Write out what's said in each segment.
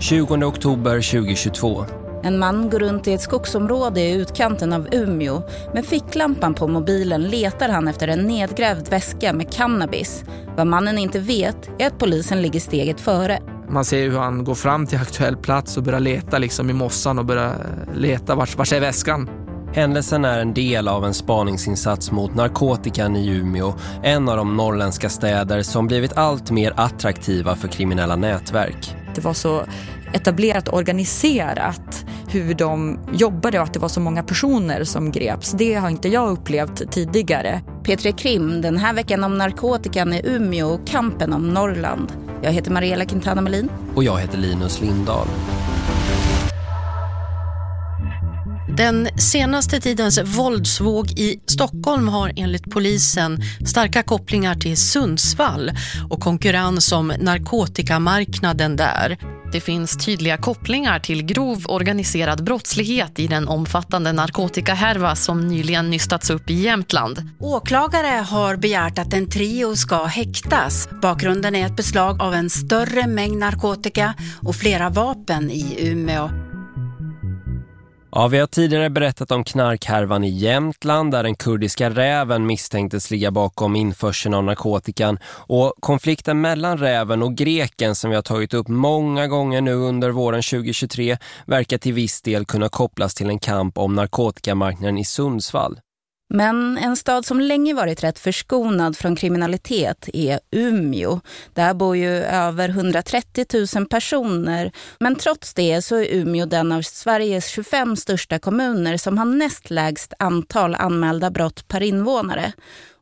20 oktober 2022. En man går runt i ett skogsområde i utkanten av Umeå. Med ficklampan på mobilen letar han efter en nedgrävd väska med cannabis. Vad mannen inte vet är att polisen ligger steget före. Man ser hur han går fram till aktuell plats och börjar leta liksom i mossan och börjar leta vars, vars är väskan. Händelsen är en del av en spaningsinsats mot narkotikan i Umeå, en av de norrländska städer som blivit allt mer attraktiva för kriminella nätverk. Det var så etablerat och organiserat hur de jobbade och att det var så många personer som greps. Det har inte jag upplevt tidigare. P3 Krim den här veckan om narkotikan i Umeå och kampen om Norrland. Jag heter Mariella Quintana Melin. Och jag heter Linus Lindahl. Den senaste tidens våldsvåg i Stockholm har enligt polisen starka kopplingar till Sundsvall och konkurrens om narkotikamarknaden där. Det finns tydliga kopplingar till grov organiserad brottslighet i den omfattande narkotikahärva som nyligen nystats upp i Jämtland. Åklagare har begärt att en trio ska häktas. Bakgrunden är ett beslag av en större mängd narkotika och flera vapen i Umeå. Ja, vi har tidigare berättat om knarkhärvan i Jämtland där den kurdiska räven misstänktes ligga bakom införseln av narkotikan och konflikten mellan räven och greken som vi har tagit upp många gånger nu under våren 2023 verkar till viss del kunna kopplas till en kamp om narkotikamarknaden i Sundsvall. Men en stad som länge varit rätt förskonad från kriminalitet är Umeå. Där bor ju över 130 000 personer. Men trots det så är Umeå den av Sveriges 25 största kommuner som har näst lägst antal anmälda brott per invånare.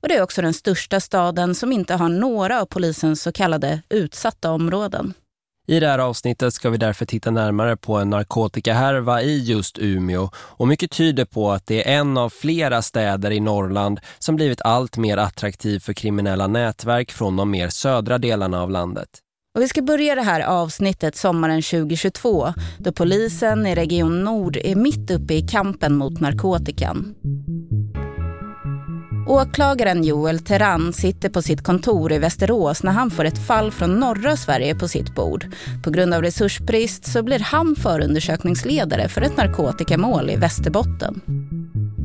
Och det är också den största staden som inte har några av polisens så kallade utsatta områden. I det här avsnittet ska vi därför titta närmare på en narkotikahärva i just Umeå och mycket tyder på att det är en av flera städer i Norrland som blivit allt mer attraktiv för kriminella nätverk från de mer södra delarna av landet. Och vi ska börja det här avsnittet sommaren 2022 då polisen i Region Nord är mitt uppe i kampen mot narkotikan. Åklagaren Joel Terran sitter på sitt kontor i Västerås när han får ett fall från norra Sverige på sitt bord. På grund av resursbrist så blir han förundersökningsledare för ett narkotikamål i Västerbotten.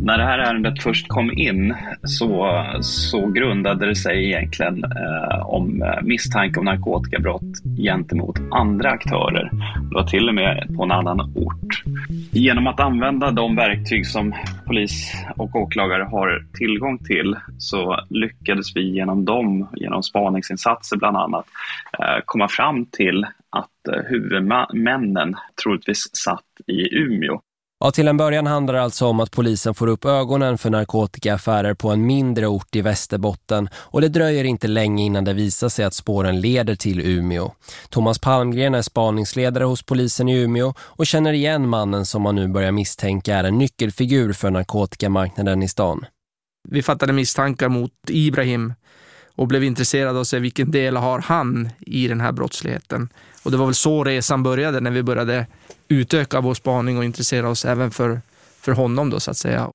När det här ärendet först kom in så, så grundade det sig egentligen eh, om eh, misstanke om narkotikabrott gentemot andra aktörer. Det var till och med på en annan ort. Genom att använda de verktyg som polis och åklagare har tillgång till så lyckades vi genom dem, genom spaningsinsatser bland annat, eh, komma fram till att eh, huvudmännen troligtvis satt i Umeå. Ja, till en början handlar det alltså om att polisen får upp ögonen för narkotikaaffärer på en mindre ort i Västerbotten och det dröjer inte länge innan det visar sig att spåren leder till Umeå. Thomas Palmgren är spaningsledare hos polisen i Umeå och känner igen mannen som man nu börjar misstänka är en nyckelfigur för narkotikamarknaden i stan. Vi fattade misstankar mot Ibrahim och blev intresserade av att se vilken del har han i den här brottsligheten. Och det var väl så resan började när vi började utöka vår spaning och intressera oss även för, för honom då så att säga.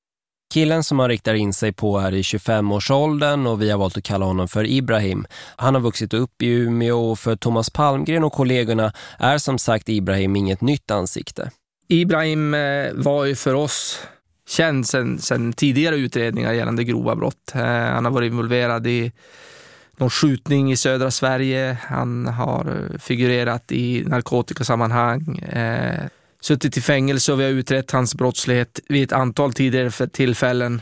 Killen som han riktar in sig på är i 25-årsåldern och vi har valt att kalla honom för Ibrahim. Han har vuxit upp i Umeå och för Thomas Palmgren och kollegorna är som sagt Ibrahim inget nytt ansikte. Ibrahim eh, var ju för oss känd sedan, tidigare utredningar gällande grova brott. Eh, han har varit involverad i någon skjutning i södra Sverige. Han har eh, figurerat i narkotikasammanhang. Eh, suttit i fängelse och vi har utrett hans brottslighet vid ett antal tidigare tillfällen.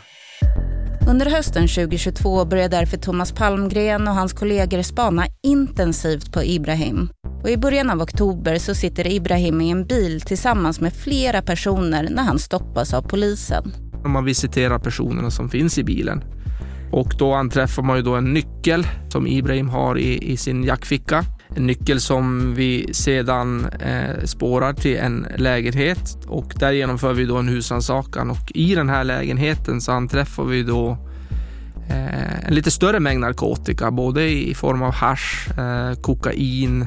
Under hösten 2022 började därför Thomas Palmgren och hans kollegor spana intensivt på Ibrahim. Och I början av oktober så sitter Ibrahim i en bil tillsammans med flera personer när han stoppas av polisen. Man visiterar personerna som finns i bilen. Och då anträffar man ju då en nyckel som Ibrahim har i, i sin jackficka. En nyckel som vi sedan eh, spårar till en lägenhet och där genomför vi då en husrannsakan och i den här lägenheten så anträffar vi då eh, en lite större mängd narkotika, både i form av hash, eh, kokain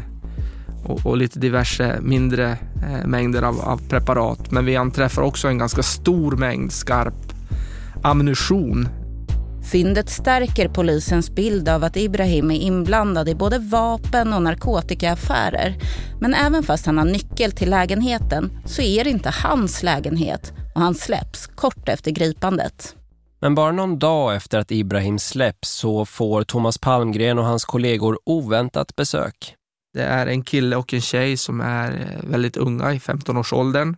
och, och, lite diverse mindre eh, mängder av, av preparat. Men vi anträffar också en ganska stor mängd skarp ammunition Fyndet stärker polisens bild av att Ibrahim är inblandad i både vapen och narkotikaaffärer. Men även fast han har nyckel till lägenheten så är det inte hans lägenhet och han släpps kort efter gripandet. Men bara någon dag efter att Ibrahim släpps så får Thomas Palmgren och hans kollegor oväntat besök. Det är en kille och en tjej som är väldigt unga i 15-årsåldern.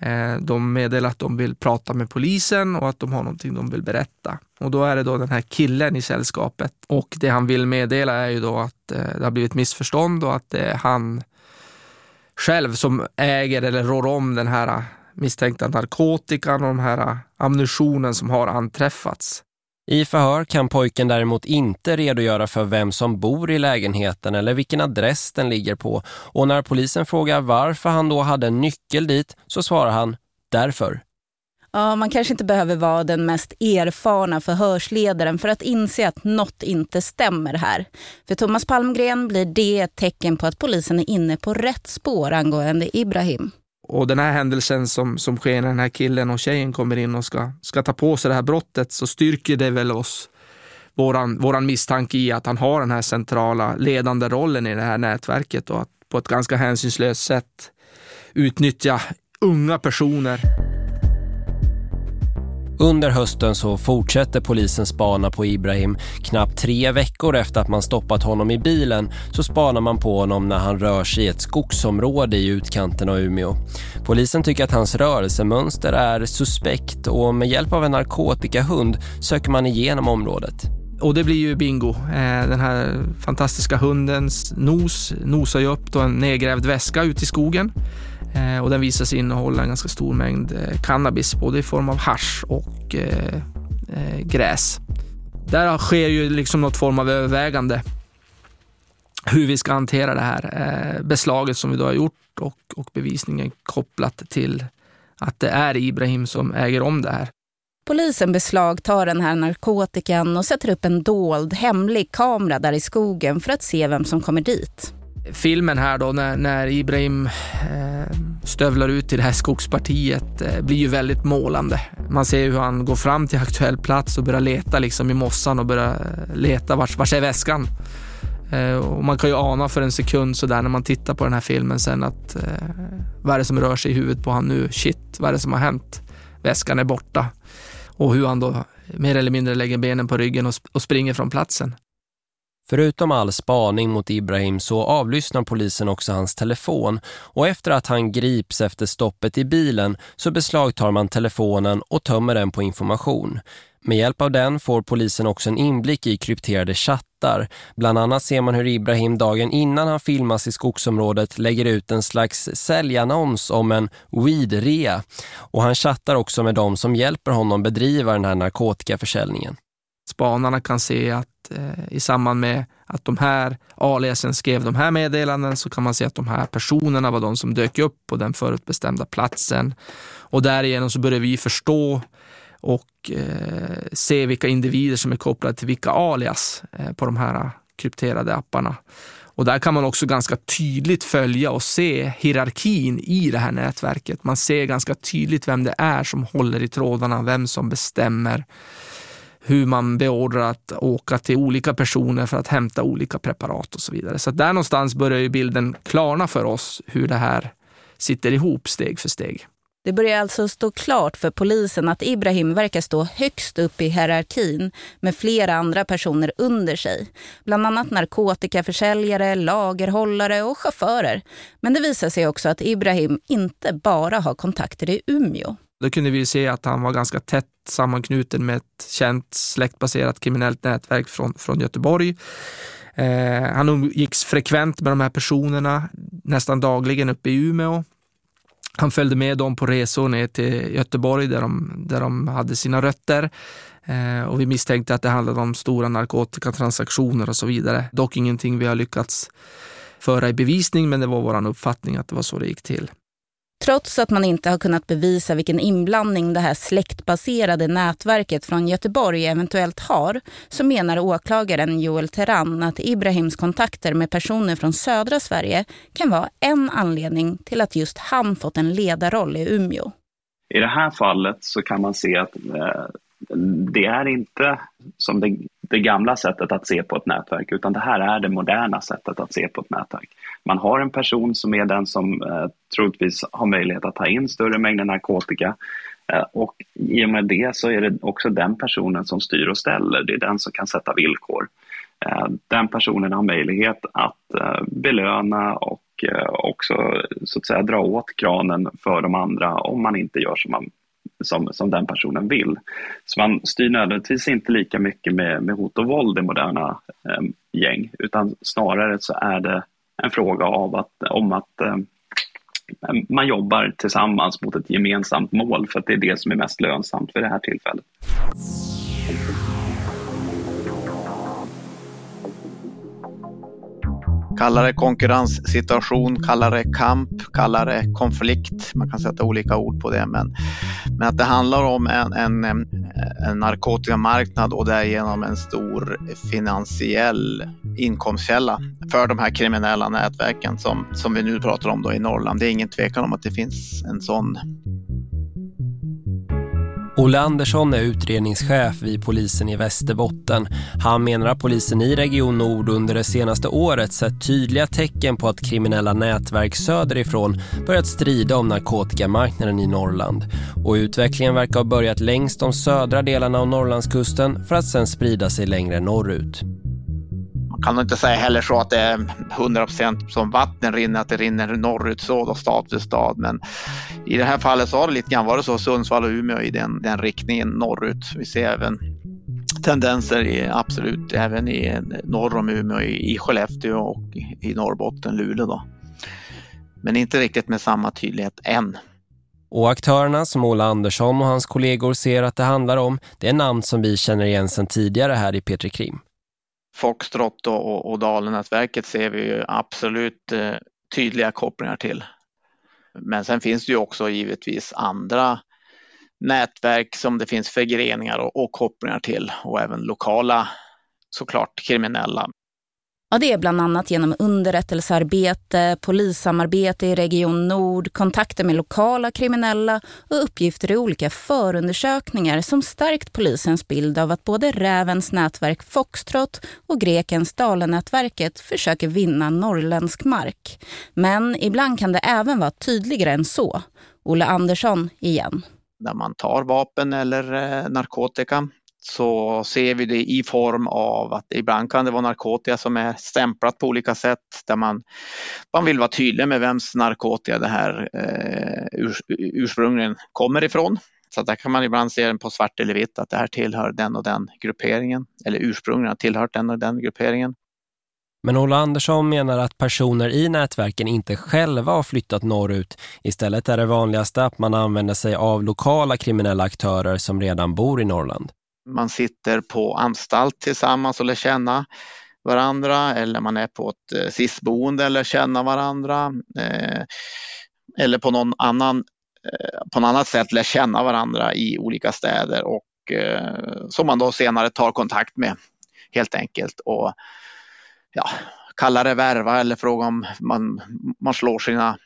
Eh, de meddelar att de vill prata med polisen och att de har någonting de vill berätta. Och då är det då den här killen i sällskapet och det han vill meddela är ju då att eh, det har blivit missförstånd och att det är han själv som äger eller rår om den här misstänkta narkotikan och de här ammunitionen som har anträffats. I förhör kan pojken däremot inte redogöra för vem som bor i lägenheten eller vilken adress den ligger på. Och när polisen frågar varför han då hade en nyckel dit så svarar han därför. Ja, man kanske inte behöver vara den mest erfarna förhörsledaren för att inse att något inte stämmer här. För Thomas Palmgren blir det ett tecken på att polisen är inne på rätt spår angående Ibrahim. Och den här händelsen som, som sker när den här killen och tjejen kommer in och ska, ska ta på sig det här brottet så styrker det väl oss våran, våran misstanke i att han har den här centrala ledande rollen i det här nätverket och att på ett ganska hänsynslöst sätt utnyttja unga personer. Under hösten så fortsätter polisen spana på Ibrahim. Knappt tre veckor efter att man stoppat honom i bilen så spanar man på honom när han rör sig i ett skogsområde i utkanten av Umeå. Polisen tycker att hans rörelsemönster är suspekt och med hjälp av en narkotikahund söker man igenom området. Och det blir ju bingo. Eh, den här fantastiska hundens nos nosar ju upp då en nedgrävd väska ute i skogen. Eh, och den visar sig innehålla en ganska stor mängd eh, cannabis, både i form av hash och eh, eh, gräs. Där sker ju liksom något form av övervägande hur vi ska hantera det här eh, beslaget som vi då har gjort och, och bevisningen kopplat till att det är Ibrahim som äger om det här. Polisen beslagtar den här narkotikan och sätter upp en dold, hemlig kamera där i skogen för att se vem som kommer dit filmen här då när, när Ibrahim eh, stövlar ut i det här skogspartiet eh, blir ju väldigt målande. Man ser hur han går fram till aktuell plats och börjar leta liksom i mossan och börjar eh, leta vars, vars är väskan. Eh, och man kan ju ana för en sekund så där när man tittar på den här filmen sen att eh, vad är det som rör sig i huvudet på han nu? Shit, vad är det som har hänt? Väskan är borta. Och hur han då mer eller mindre lägger benen på ryggen och, och springer från platsen. Förutom all spaning mot Ibrahim så avlyssnar polisen också hans telefon och efter att han grips efter stoppet i bilen så beslagtar man telefonen och tömmer den på information. Med hjälp av den får polisen också en inblick i krypterade chattar. Bland annat ser man hur Ibrahim dagen innan han filmas i skogsområdet lägger ut en slags säljannons om en weedrea Och han chattar också med de som hjälper honom bedriva den här narkotikaförsäljningen. Spanarna kan se att eh, i samband med att de här aliasen skrev de här meddelanden så kan man se att de här personerna var de som dök upp på den förutbestämda platsen. Och därigenom så börjar vi förstå och eh, se vilka individer som är kopplade till vilka alias eh, på de här krypterade apparna. Och där kan man också ganska tydligt följa och se hierarkin i det här nätverket. Man ser ganska tydligt vem det är som håller i trådarna, vem som bestämmer hur man beordrar att åka till olika personer för att hämta olika preparat och så vidare. Så där någonstans börjar ju bilden klarna för oss hur det här sitter ihop steg för steg. Det börjar alltså stå klart för polisen att Ibrahim verkar stå högst upp i hierarkin med flera andra personer under sig. Bland annat narkotikaförsäljare, lagerhållare och chaufförer. Men det visar sig också att Ibrahim inte bara har kontakter i Umeå. Då kunde vi se att han var ganska tätt sammanknuten med ett känt släktbaserat kriminellt nätverk från, från Göteborg. Eh, han umgicks frekvent med de här personerna, nästan dagligen uppe i Umeå. Han följde med dem på resor ner till Göteborg där de, där de hade sina rötter. Eh, och vi misstänkte att det handlade om stora narkotikatransaktioner och så vidare. Dock ingenting vi har lyckats föra i bevisning, men det var vår uppfattning att det var så det gick till. Trots att man inte har kunnat bevisa vilken inblandning det här släktbaserade nätverket från Göteborg eventuellt har, så menar åklagaren Joel Terran att Ibrahims kontakter med personer från södra Sverige kan vara en anledning till att just han fått en ledarroll i Umeå. I det här fallet så kan man se att eh, det är inte som det, det, gamla sättet att se på ett nätverk, utan det här är det moderna sättet att se på ett nätverk. Man har en person som är den som eh, troligtvis har möjlighet att ta in större mängder narkotika eh, och i och med det så är det också den personen som styr och ställer. Det är den som kan sätta villkor. Eh, den personen har möjlighet att eh, belöna och eh, också så att säga dra åt kranen för de andra om man inte gör som man som, som den personen vill. Så man styr nödvändigtvis inte lika mycket med, med hot och våld i moderna eh, gäng, utan snarare så är det en fråga av att, om att eh, man jobbar tillsammans mot ett gemensamt mål för att det är det som är mest lönsamt för det här tillfället. Kalla det konkurrenssituation, kalla det kamp, kalla det konflikt. Man kan sätta olika ord på det, men, men att det handlar om en, en, en narkotikamarknad och därigenom en stor finansiell inkomstkälla för de här kriminella nätverken som, som vi nu pratar om då i Norrland. Det är ingen tvekan om att det finns en sån Olle Andersson är utredningschef vid polisen i Västerbotten. Han menar att polisen i Region Nord under det senaste året sett tydliga tecken på att kriminella nätverk söderifrån börjat strida om narkotikamarknaden i Norrland. Och utvecklingen verkar ha börjat längst de södra delarna av Norrlandskusten för att sedan sprida sig längre norrut kan nog inte säga heller så att det är 100 som vatten rinner, att det rinner norrut så då stad till stad. Men i det här fallet så har det lite grann varit så Sundsvall och Umeå i den, den riktningen norrut. Vi ser även tendenser i, absolut även i norr om Umeå, i, i Skellefteå och i Norrbotten, Luleå då. Men inte riktigt med samma tydlighet än. Och aktörerna som Ola Andersson och hans kollegor ser att det handlar om, det är namn som vi känner igen sedan tidigare här i Petri Krim. Foxtrot och, och Dalenätverket ser vi ju absolut eh, tydliga kopplingar till. Men sen finns det ju också givetvis andra nätverk som det finns förgreningar och, och kopplingar till och även lokala såklart kriminella. Ja, det är bland annat genom underrättelsearbete, polissamarbete i Region Nord, kontakter med lokala kriminella och uppgifter i olika förundersökningar som stärkt polisens bild av att både Rävens nätverk Foxtrot och Grekens Dalenätverket försöker vinna norrländsk mark. Men ibland kan det även vara tydligare än så. Olle Andersson igen. När man tar vapen eller eh, narkotika så ser vi det i form av att ibland kan det vara narkotika som är stämplat på olika sätt där man, man vill vara tydlig med vems narkotika det här eh, ursprungligen kommer ifrån. Så där kan man ibland se den på svart eller vitt att det här tillhör den och den grupperingen eller ursprungligen har tillhört den och den grupperingen. Men Ola Andersson menar att personer i nätverken inte själva har flyttat norrut. Istället är det vanligaste att man använder sig av lokala kriminella aktörer som redan bor i Norrland man sitter på anstalt tillsammans och lär känna varandra eller man är på ett eh, SIS-boende eller känna varandra eh, eller på någon annan eh, på något annat sätt lär känna varandra i olika städer och eh, som man då senare tar kontakt med helt enkelt och ja, kallar det värva eller fråga om man, man slår sina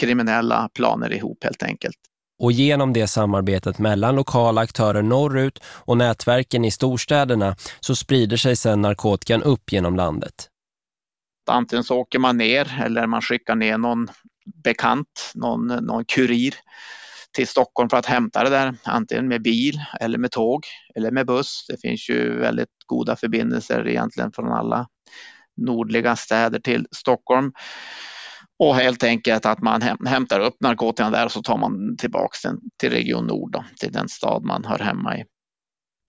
kriminella planer ihop helt enkelt. Och genom det samarbetet mellan lokala aktörer norrut och nätverken i storstäderna så sprider sig sedan narkotikan upp genom landet. Antingen så åker man ner eller man skickar ner någon bekant, någon, någon kurir till Stockholm för att hämta det där, antingen med bil eller med tåg eller med buss. Det finns ju väldigt goda förbindelser egentligen från alla nordliga städer till Stockholm. Och helt enkelt att man hämtar upp narkotikan där och så tar man tillbaka den till Region Nord, då, till den stad man hör hemma i.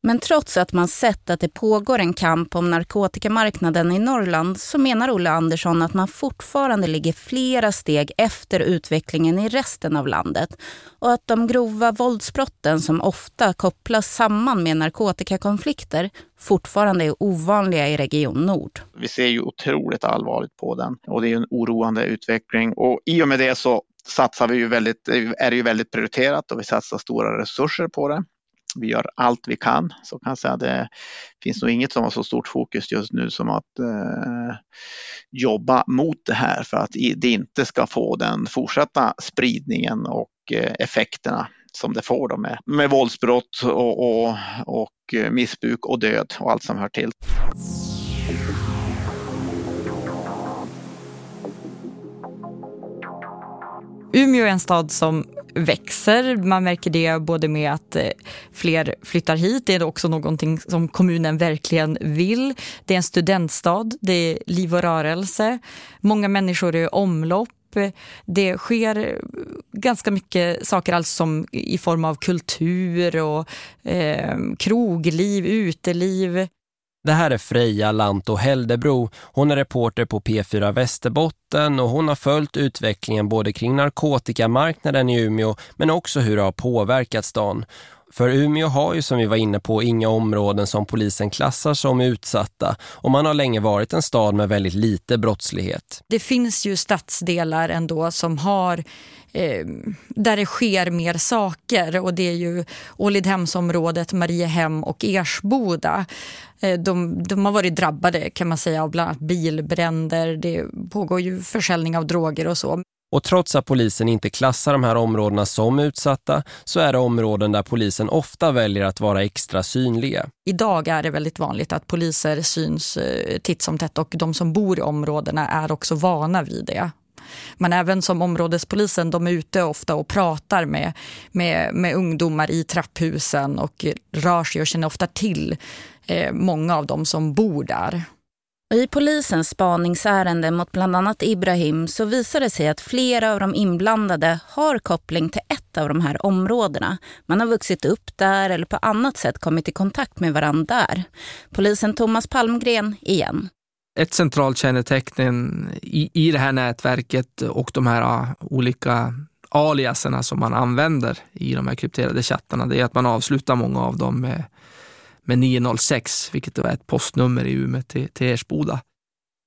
Men trots att man sett att det pågår en kamp om narkotikamarknaden i Norrland så menar Olle Andersson att man fortfarande ligger flera steg efter utvecklingen i resten av landet och att de grova våldsbrotten som ofta kopplas samman med narkotikakonflikter fortfarande är ovanliga i Region Nord. Vi ser ju otroligt allvarligt på den och det är en oroande utveckling och i och med det så satsar vi ju väldigt, är det ju väldigt prioriterat och vi satsar stora resurser på det vi gör allt vi kan. Så kan jag säga det finns nog inget som har så stort fokus just nu som att eh, jobba mot det här för att det inte ska få den fortsatta spridningen och eh, effekterna som det får då med, med våldsbrott och, och, och missbruk och död och allt som hör till. Umeå är en stad som växer. Man märker det både med att eh, fler flyttar hit. Det är också någonting som kommunen verkligen vill. Det är en studentstad, det är liv och rörelse. Många människor är i omlopp. Det sker ganska mycket saker alltså som i form av kultur och eh, krogliv, uteliv. Det här är Freja Lanto Heldebro. Hon är reporter på P4 Västerbotten och hon har följt utvecklingen både kring narkotikamarknaden i Umeå men också hur det har påverkat stan. För Umeå har ju som vi var inne på inga områden som polisen klassar som utsatta och man har länge varit en stad med väldigt lite brottslighet. Det finns ju stadsdelar ändå som har eh, där det sker mer saker och det är ju Ålidhemsområdet, Mariehem och Ersboda. Eh, de, de, har varit drabbade kan man säga av bland annat bilbränder, det pågår ju försäljning av droger och så. Och trots att polisen inte klassar de här områdena som utsatta så är det områden där polisen ofta väljer att vara extra synliga. Idag är det väldigt vanligt att poliser syns eh, titt som tätt och de som bor i områdena är också vana vid det. Men även som områdespolisen, de är ute ofta och pratar med, med, med ungdomar i trapphusen och rör sig och känner ofta till eh, många av dem som bor där. I polisens spaningsärende mot bland annat Ibrahim så visar det sig att flera av de inblandade har koppling till ett av de här områdena. Man har vuxit upp där eller på annat sätt kommit i kontakt med varandra där. Polisen Thomas Palmgren igen. Ett centralt kännetecken i, i det här nätverket och de här ah, olika aliaserna som man använder i de här krypterade chattarna, det är att man avslutar många av dem med med 906, vilket då är ett postnummer i Umeå till, till Ersboda.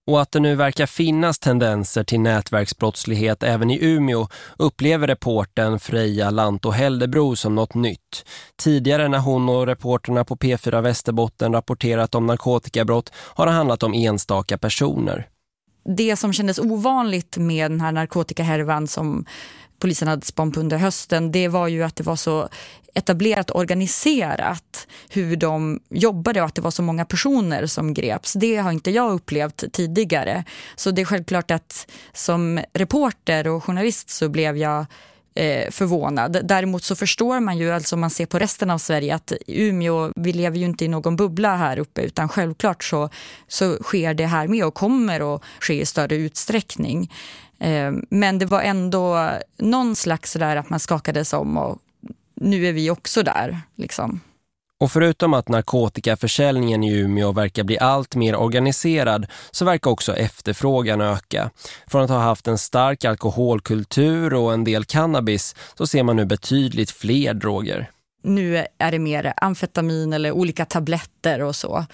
Och att det nu verkar finnas tendenser till nätverksbrottslighet även i Umeå upplever reporten Freja Lanto Heldebro som något nytt. Tidigare när hon och reporterna på P4 Västerbotten rapporterat om narkotikabrott har det handlat om enstaka personer. Det som kändes ovanligt med den här narkotikahärvan som polisen hade span på under hösten, det var ju att det var så etablerat organiserat hur de jobbade och att det var så många personer som greps. Det har inte jag upplevt tidigare. Så det är självklart att som reporter och journalist så blev jag eh, förvånad. Däremot så förstår man ju, alltså om man ser på resten av Sverige, att Umeå, vi lever ju inte i någon bubbla här uppe utan självklart så, så sker det här med och kommer att ske i större utsträckning. Eh, men det var ändå någon slags där att man skakades om och nu är vi också där. Liksom. Och förutom att narkotikaförsäljningen i Umeå verkar bli allt mer organiserad så verkar också efterfrågan öka. Från att ha haft en stark alkoholkultur och en del cannabis så ser man nu betydligt fler droger. Nu är det mer amfetamin eller olika tabletter och så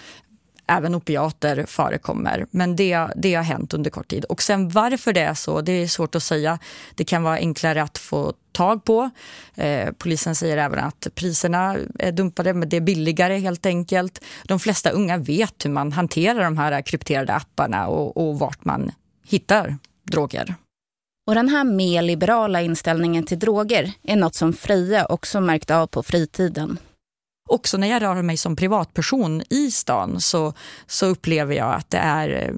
även opiater förekommer. Men det, det har hänt under kort tid. Och sen varför det är så, det är svårt att säga. Det kan vara enklare att få tag på. Eh, polisen säger även att priserna är dumpade, men det är billigare helt enkelt. De flesta unga vet hur man hanterar de här krypterade apparna och, och vart man hittar droger. Och den här mer liberala inställningen till droger är något som Freja också märkt av på fritiden också när jag rör mig som privatperson i stan så, så upplever jag att det är, eh,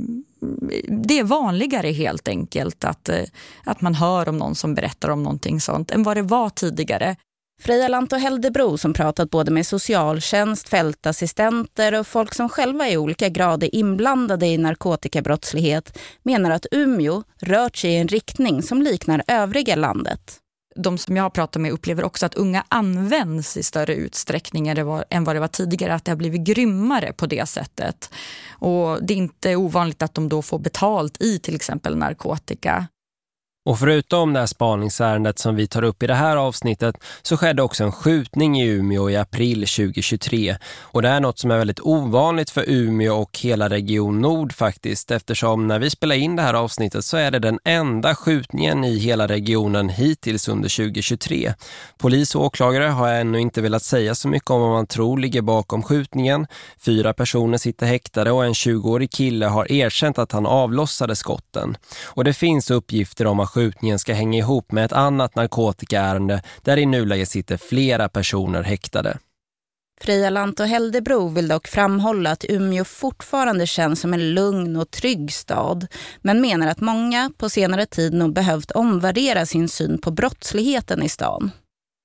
det är vanligare helt enkelt att, eh, att man hör om någon som berättar om någonting sånt än vad det var tidigare. Freja Lanto Heldebro som pratat både med socialtjänst, fältassistenter och folk som själva i olika grad är inblandade i narkotikabrottslighet menar att Umeå rört sig i en riktning som liknar övriga landet de som jag pratar med upplever också att unga används i större utsträckning än, var, än vad det var tidigare. Att det har blivit grymmare på det sättet. Och det är inte ovanligt att de då får betalt i till exempel narkotika. Och förutom det här spaningsärendet som vi tar upp i det här avsnittet så skedde också en skjutning i Umeå i april 2023. Och det är något som är väldigt ovanligt för Umeå och hela Region Nord faktiskt eftersom när vi spelar in det här avsnittet så är det den enda skjutningen i hela regionen hittills under 2023. Polis och åklagare har ännu inte velat säga så mycket om vad man tror ligger bakom skjutningen. Fyra personer sitter häktade och en 20-årig kille har erkänt att han avlossade skotten. Och det finns uppgifter om att skjutningen ska hänga ihop med ett annat narkotikaärende där i nuläget sitter flera personer häktade. Freja Lant och Heldebro vill dock framhålla att Umeå fortfarande känns som en lugn och trygg stad men menar att många på senare tid nog behövt omvärdera sin syn på brottsligheten i stan.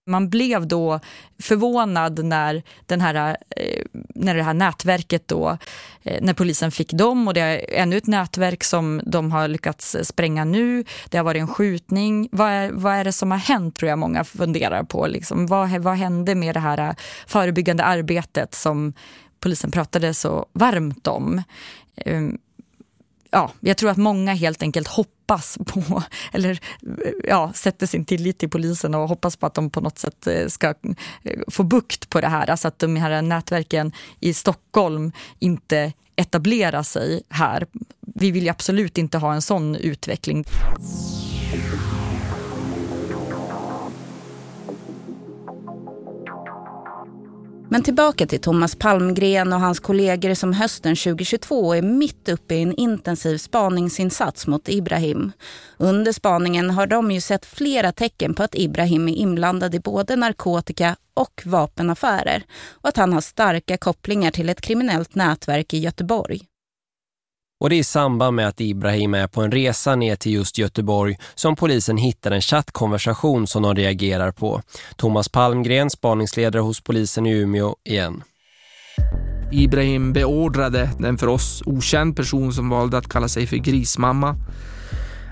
Man blev då förvånad när, den här, eh, när det här nätverket då, eh, när polisen fick dem och det är ännu ett nätverk som de har lyckats eh, spränga nu. Det har varit en skjutning. Vad är, vad är det som har hänt tror jag många funderar på. Liksom. Vad, vad hände med det här förebyggande arbetet som polisen pratade så varmt om? Ehm, Ja, jag tror att många helt enkelt hoppas på, eller ja, sätter sin tillit till polisen och hoppas på att de på något sätt eh, ska eh, få bukt på det här. Alltså att de här nätverken i Stockholm inte etablerar sig här. Vi vill ju absolut inte ha en sån utveckling. Men tillbaka till Thomas Palmgren och hans kollegor som hösten 2022 är mitt uppe i en intensiv spaningsinsats mot Ibrahim. Under spaningen har de ju sett flera tecken på att Ibrahim är inblandad i både narkotika och vapenaffärer och att han har starka kopplingar till ett kriminellt nätverk i Göteborg. Och det är i samband med att Ibrahim är på en resa ner till just Göteborg som polisen hittar en chattkonversation som de reagerar på. Thomas Palmgren, spaningsledare hos polisen i Umeå igen. Ibrahim beordrade den för oss okänd person som valde att kalla sig för grismamma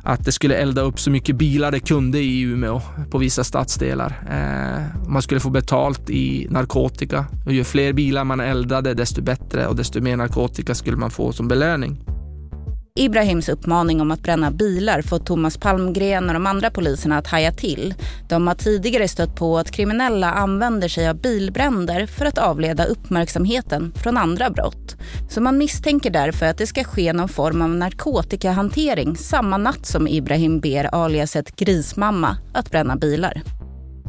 att det skulle elda upp så mycket bilar det kunde i Umeå på vissa stadsdelar. Eh, man skulle få betalt i narkotika och ju fler bilar man eldade desto bättre och desto mer narkotika skulle man få som belöning. Ibrahims uppmaning om att bränna bilar får Thomas Palmgren och de andra poliserna att haja till. De har tidigare stött på att kriminella använder sig av bilbränder för att avleda uppmärksamheten från andra brott. Så man misstänker därför att det ska ske någon form av narkotikahantering samma natt som Ibrahim ber aliaset Grismamma att bränna bilar.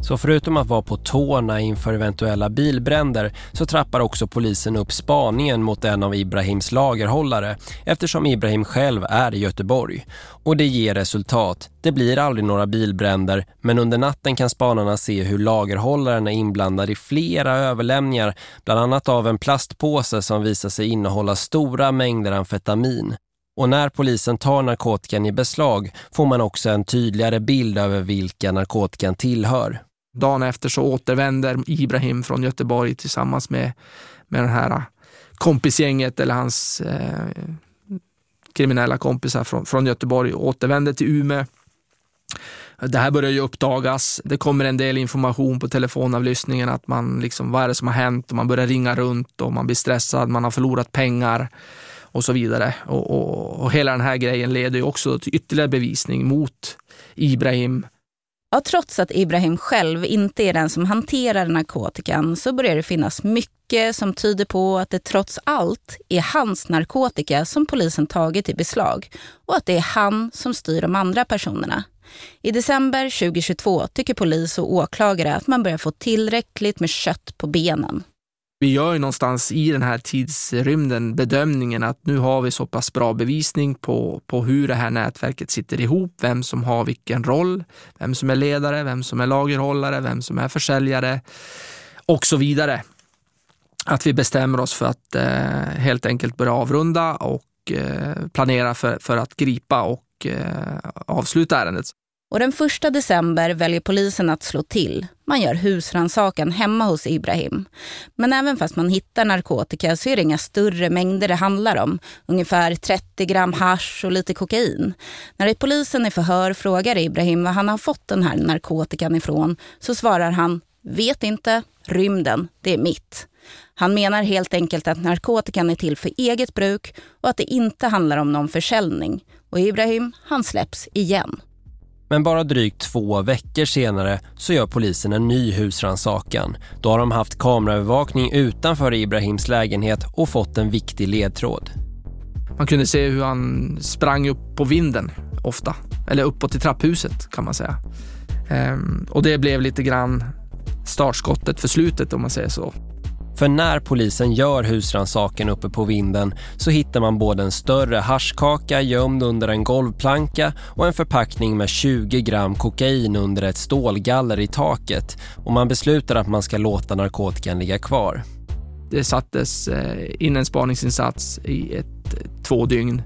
Så förutom att vara på tårna inför eventuella bilbränder så trappar också polisen upp spaningen mot en av Ibrahims lagerhållare eftersom Ibrahim själv är i Göteborg. Och det ger resultat. Det blir aldrig några bilbränder men under natten kan spanarna se hur lagerhållaren är inblandad i flera överlämningar bland annat av en plastpåse som visar sig innehålla stora mängder amfetamin. Och när polisen tar narkotikan i beslag får man också en tydligare bild över vilka narkotikan tillhör. Dagen efter så återvänder Ibrahim från Göteborg tillsammans med, med den här kompisgänget eller hans eh, kriminella kompisar från, från Göteborg återvänder till Umeå. Det här börjar ju uppdagas. Det kommer en del information på telefonavlyssningen att man liksom, vad är det som har hänt? Och man börjar ringa runt och man blir stressad, man har förlorat pengar och så vidare. Och, och, och hela den här grejen leder ju också till ytterligare bevisning mot Ibrahim Ja, trots att Ibrahim själv inte är den som hanterar narkotikan så börjar det finnas mycket som tyder på att det trots allt är hans narkotika som polisen tagit i beslag och att det är han som styr de andra personerna. I december 2022 tycker polis och åklagare att man börjar få tillräckligt med kött på benen. Vi gör ju någonstans i den här tidsrymden bedömningen att nu har vi så pass bra bevisning på, på hur det här nätverket sitter ihop, vem som har vilken roll, vem som är ledare, vem som är lagerhållare, vem som är försäljare och så vidare. Att vi bestämmer oss för att eh, helt enkelt börja avrunda och eh, planera för, för att gripa och eh, avsluta ärendet. Och den första december väljer polisen att slå till. Man gör husransakan hemma hos Ibrahim. Men även fast man hittar narkotika så är det inga större mängder det handlar om. Ungefär 30 gram hash och lite kokain. När polisen i förhör frågar Ibrahim var han har fått den här narkotikan ifrån så svarar han Vet inte, rymden, det är mitt. Han menar helt enkelt att narkotikan är till för eget bruk och att det inte handlar om någon försäljning. Och Ibrahim, han släpps igen. Men bara drygt två veckor senare så gör polisen en ny husransakan. Då har de haft kameraövervakning utanför Ibrahims lägenhet och fått en viktig ledtråd. Man kunde se hur han sprang upp på vinden ofta. Eller uppåt i trapphuset kan man säga. Ehm, och det blev lite grann startskottet för slutet om man säger så. För när polisen gör husransaken uppe på vinden så hittar man både en större haschkaka gömd under en golvplanka och en förpackning med 20 gram kokain under ett stålgaller i taket och man beslutar att man ska låta narkotikan ligga kvar. Det sattes eh, in en spaningsinsats i ett, två dygn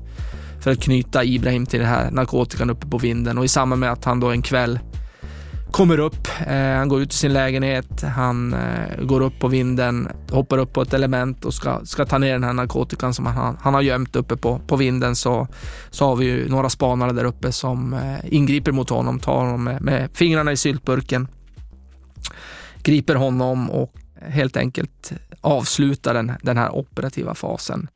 för att knyta Ibrahim till den här narkotikan uppe på vinden och i samband med att han då en kväll kommer upp, eh, han går ut i sin lägenhet, han eh, går upp på vinden, hoppar upp på ett element och ska, ska ta ner den här narkotikan som han, han har gömt uppe på, på vinden så, så har vi ju några spanare där uppe som eh, ingriper mot honom, tar honom med, med fingrarna i syltburken, griper honom och helt enkelt avslutar den, den här operativa fasen.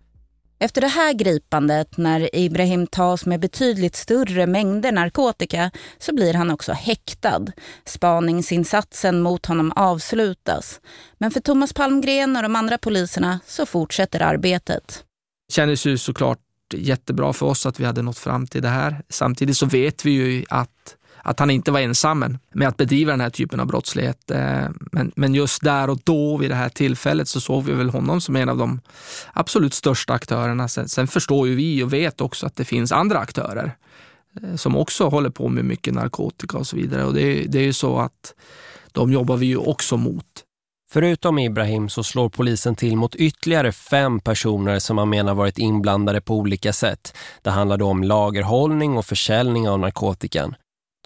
Efter det här gripandet, när Ibrahim tas med betydligt större mängder narkotika, så blir han också häktad. Spaningsinsatsen mot honom avslutas. Men för Thomas Palmgren och de andra poliserna så fortsätter arbetet. Det kändes ju såklart jättebra för oss att vi hade nått fram till det här. Samtidigt så vet vi ju att att han inte var ensam med att bedriva den här typen av brottslighet. Eh, men, men just där och då vid det här tillfället så såg vi väl honom som en av de absolut största aktörerna. Sen, sen förstår ju vi och vet också att det finns andra aktörer eh, som också håller på med mycket narkotika och så vidare. Och det, det är ju så att de jobbar vi ju också mot. Förutom Ibrahim så slår polisen till mot ytterligare fem personer som man menar varit inblandade på olika sätt. Det handlar då om lagerhållning och försäljning av narkotikan.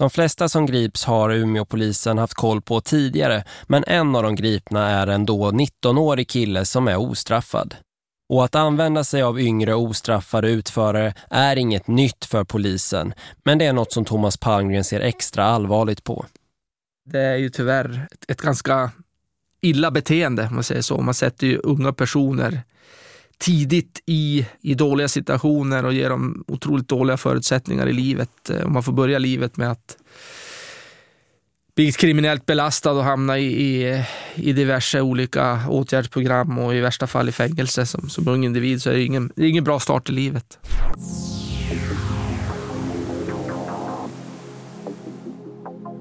De flesta som grips har Umeå-polisen haft koll på tidigare men en av de gripna är en då 19-årig kille som är ostraffad. Och att använda sig av yngre ostraffade utförare är inget nytt för polisen men det är något som Thomas Palmgren ser extra allvarligt på. Det är ju tyvärr ett, ett ganska illa beteende om man säger så. Man sätter ju unga personer tidigt i, i dåliga situationer och ger dem otroligt dåliga förutsättningar i livet. Eh, om man får börja livet med att bli kriminellt belastad och hamna i, i, i, diverse olika åtgärdsprogram och i värsta fall i fängelse som, som ung individ så är det ingen, det är ingen bra start i livet.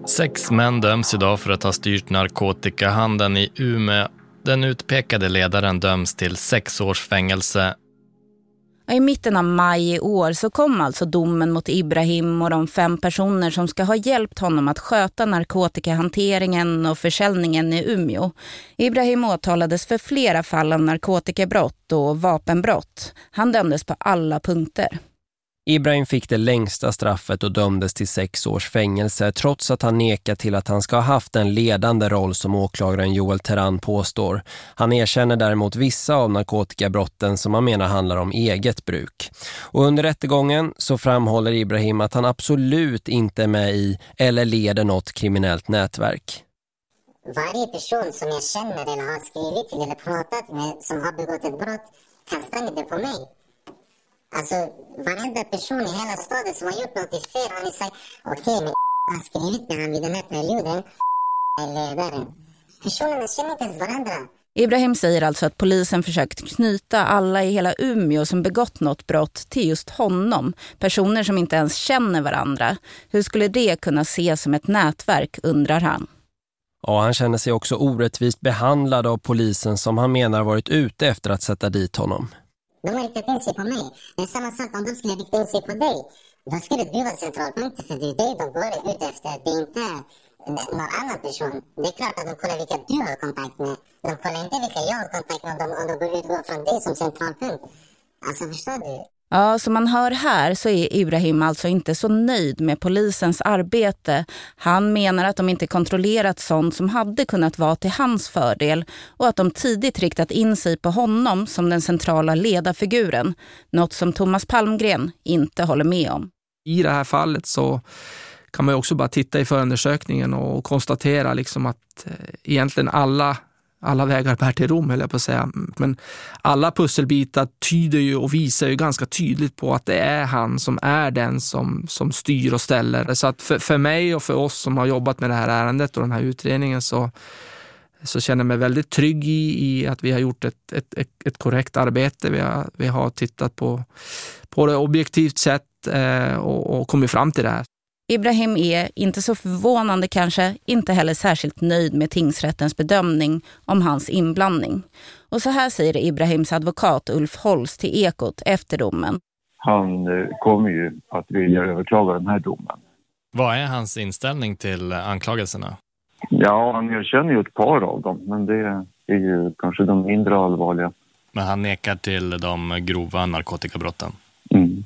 Sex män döms idag för att ha styrt narkotikahandeln i Umeå den utpekade ledaren döms till sex års fängelse. I mitten av maj i år så kom alltså domen mot Ibrahim och de fem personer som ska ha hjälpt honom att sköta narkotikahanteringen och försäljningen i Umeå. Ibrahim åtalades för flera fall av narkotikabrott och vapenbrott. Han dömdes på alla punkter. Ibrahim fick det längsta straffet och dömdes till sex års fängelse trots att han nekat till att han ska ha haft en ledande roll som åklagaren Joel Terran påstår. Han erkänner däremot vissa av narkotikabrotten som han menar handlar om eget bruk. Och under rättegången så framhåller Ibrahim att han absolut inte är med i eller leder något kriminellt nätverk. Varje person som jag känner eller har skrivit till eller pratat med som har begått ett brott kastar inte på mig. Alltså varenda person i hela staden som har gjort något fel har ni sagt okej okay, men har skrivit med honom vid den här perioden är ledaren. Personerna känner inte ens varandra. Ibrahim säger alltså att polisen försökt knyta alla i hela Umeå som begått något brott till just honom. Personer som inte ens känner varandra. Hur skulle det kunna ses som ett nätverk, undrar han. Ja, han känner sig också orättvist behandlad av polisen som han menar varit ute efter att sätta dit honom. De har riktat in sig på mig. Det är samma sak om de skulle rikta in sig på dig. Då skulle du vara centralpunkten för det är dig de går ut efter. Det är inte någon annan person. Det är klart att de kollar vilka du har kontakt med. De kollar inte vilka jag har kontakt med om de, om de går utgår från dig som centralpunkt. Alltså förstår du? Ja, som man hör här så är Ibrahim alltså inte så nöjd med polisens arbete. Han menar att de inte kontrollerat sånt som hade kunnat vara till hans fördel och att de tidigt riktat in sig på honom som den centrala ledarfiguren. Något som Thomas Palmgren inte håller med om. I det här fallet så kan man också bara titta i förundersökningen och konstatera liksom att eh, egentligen alla alla vägar bär till Rom, höll jag på att säga. Men alla pusselbitar tyder ju och visar ju ganska tydligt på att det är han som är den som, som styr och ställer. Så att för, för mig och för oss som har jobbat med det här ärendet och den här utredningen så, så känner jag mig väldigt trygg i, i att vi har gjort ett, ett, ett, ett korrekt arbete. Vi har, vi har tittat på, på det objektivt sätt eh, och, och kommit fram till det här. Ibrahim är, inte så förvånande kanske, inte heller särskilt nöjd med tingsrättens bedömning om hans inblandning. Och så här säger Ibrahims advokat Ulf Holst till Ekot efter domen. Han eh, kommer ju att vilja överklaga den här domen. Vad är hans inställning till anklagelserna? Ja, han erkänner ju ett par av dem, men det är ju kanske de mindre allvarliga. Men han nekar till de grova narkotikabrotten? Mm.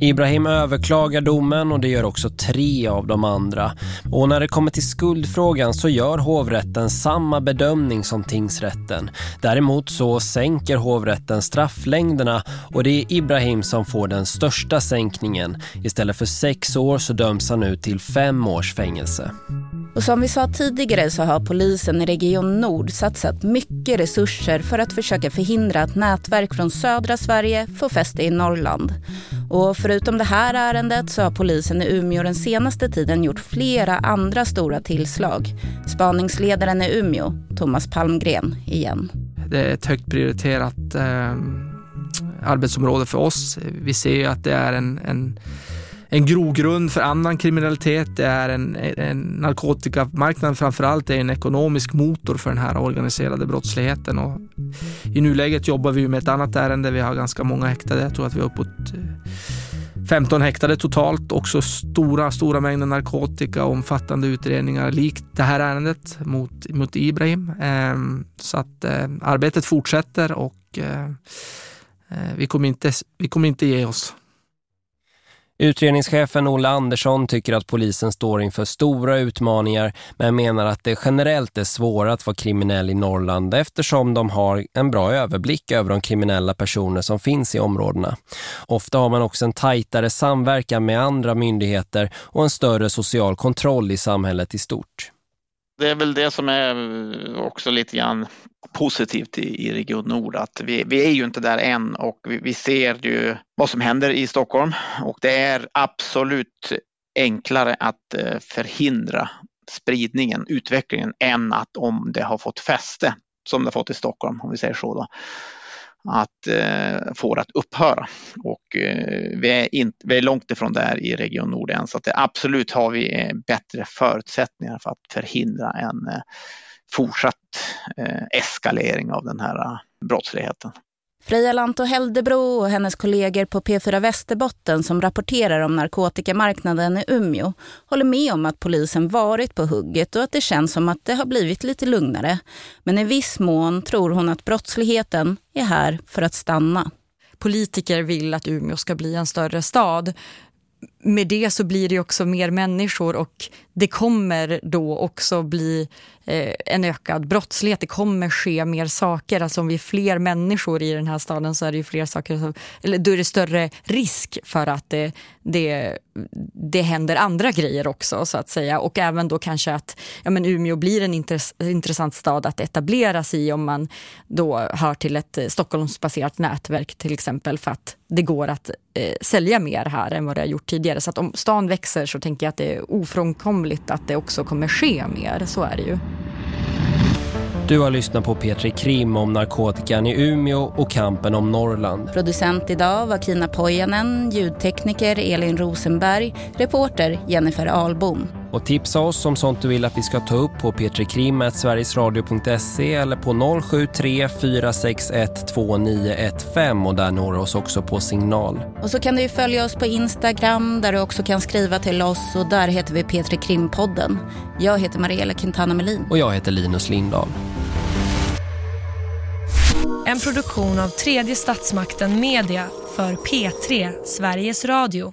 Ibrahim överklagar domen och det gör också tre av de andra. Och när det kommer till skuldfrågan så gör hovrätten samma bedömning som tingsrätten. Däremot så sänker hovrätten strafflängderna och det är Ibrahim som får den största sänkningen. Istället för sex år så döms han nu till fem års fängelse. Och som vi sa tidigare så har polisen i Region Nord satsat mycket resurser för att försöka förhindra att nätverk från södra Sverige får fäste i Norrland. Och förutom det här ärendet så har polisen i Umeå den senaste tiden gjort flera andra stora tillslag. Spaningsledaren i Umeå, Thomas Palmgren, igen. Det är ett högt prioriterat eh, arbetsområde för oss. Vi ser att det är en, en en grogrund för annan kriminalitet. Det är en, en narkotikamarknad framförallt är en ekonomisk motor för den här organiserade brottsligheten. Och I nuläget jobbar vi med ett annat ärende. Vi har ganska många häktade. Jag tror att vi har uppåt eh, 15 häktade totalt. Också stora, stora mängder narkotika och omfattande utredningar likt det här ärendet mot, mot Ibrahim. Ehm, så att eh, arbetet fortsätter och eh, vi kommer inte, vi kommer inte ge oss. Utredningschefen Ola Andersson tycker att polisen står inför stora utmaningar men menar att det generellt är svårare att vara kriminell i Norrland eftersom de har en bra överblick över de kriminella personer som finns i områdena. Ofta har man också en tajtare samverkan med andra myndigheter och en större social kontroll i samhället i stort. Det är väl det som är också lite grann positivt i, i Region Nord att vi, vi är ju inte där än och vi, vi ser ju vad som händer i Stockholm och det är absolut enklare att eh, förhindra spridningen, utvecklingen än att om det har fått fäste som det har fått i Stockholm om vi säger så då att eh, få det att upphöra. Och eh, vi, är in, vi är långt ifrån där i Region Nord än så att det, absolut har vi eh, bättre förutsättningar för att förhindra en eh, fortsatt eh, eskalering av den här eh, brottsligheten. Freja Lanto Heldebro och hennes kollegor på P4 Västerbotten som rapporterar om narkotikamarknaden i Umeå håller med om att polisen varit på hugget och att det känns som att det har blivit lite lugnare. Men i viss mån tror hon att brottsligheten är här för att stanna. Politiker vill att Umeå ska bli en större stad med det så blir det också mer människor och det kommer då också bli eh, en ökad brottslighet. Det kommer ske mer saker. Alltså om vi är fler människor i den här staden så är det ju fler saker. Som, eller då är det större risk för att det, det, det händer andra grejer också så att säga. Och även då kanske att ja, men Umeå blir en intress intressant stad att etablera sig i om man då hör till ett eh, Stockholmsbaserat nätverk till exempel för att det går att eh, sälja mer här än vad det har gjort tidigare. Så att om stan växer så tänker jag att det är ofrånkomligt att det också kommer ske mer. Så är det ju. Du har lyssnat på Petri Krim om narkotikan i Umeå och kampen om Norrland. Producent idag var Kina Pojanen, ljudtekniker Elin Rosenberg, reporter Jennifer Albom. Och tipsa oss om sånt du vill att vi ska ta upp på petrikrim.sverigesradio.se eller på 073 461 2915 och där når oss också på signal. Och så kan du följa oss på Instagram där du också kan skriva till oss och där heter vi Petri Krimpodden. Jag heter Mariella Quintana Melin. Och jag heter Linus Lindahl. En produktion av tredje statsmakten Media för P3 Sveriges Radio.